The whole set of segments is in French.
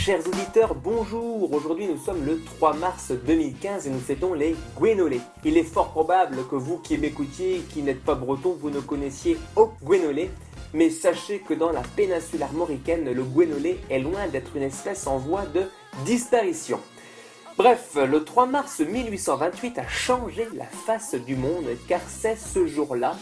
Chers auditeurs, bonjour Aujourd'hui nous sommes le 3 mars 2015 et nous fêtons les Gwénolés. Il est fort probable que vous qui m'écoutiez, qui n'êtes pas breton, vous ne connaissiez au Gwénolé. Mais sachez que dans la péninsule armoricaine, le Gwénolé est loin d'être une espèce en voie de disparition. Bref, le 3 mars 1828 a changé la face du monde car c'est ce jour-là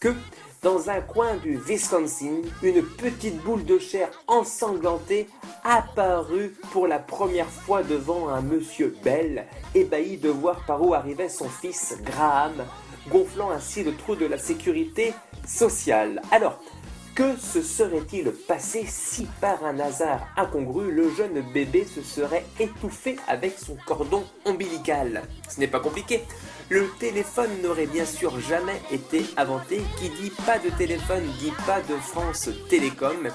que dans un coin du Wisconsin, une petite boule de chair ensanglantée apparut pour la première fois devant un monsieur Bell, ébahi de voir par où arrivait son fils Graham, gonflant ainsi le trou de la sécurité sociale. Alors, que se serait-il passé si par un hasard incongru le jeune bébé se serait étouffé avec son cordon ombilical? Ce n'est pas compliqué. Le téléphone n'aurait bien sûr jamais été inventé. Qui dit pas de téléphone dit pas de France Télécom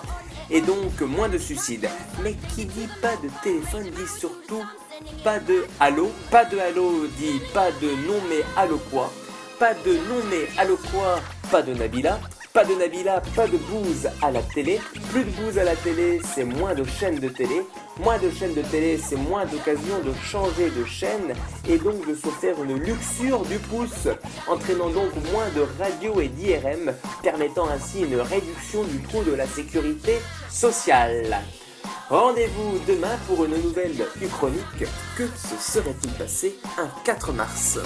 et donc moins de suicides. Mais qui dit pas de téléphone dit surtout pas de allô. Pas de allô dit pas de non mais allô quoi? Pas de non mais allô quoi, pas de Nabila. Pas de Nabila, pas de bouse à la télé. Plus de bouse à la télé, c'est moins de chaînes de télé. Moins de chaînes de télé, c'est moins d'occasions de changer de chaîne et donc de se faire une luxure du pouce, entraînant donc moins de radio et d'IRM, permettant ainsi une réduction du coût de la sécurité sociale. Rendez-vous demain pour une nouvelle Uchronique. Que se serait-il passé un 4 mars?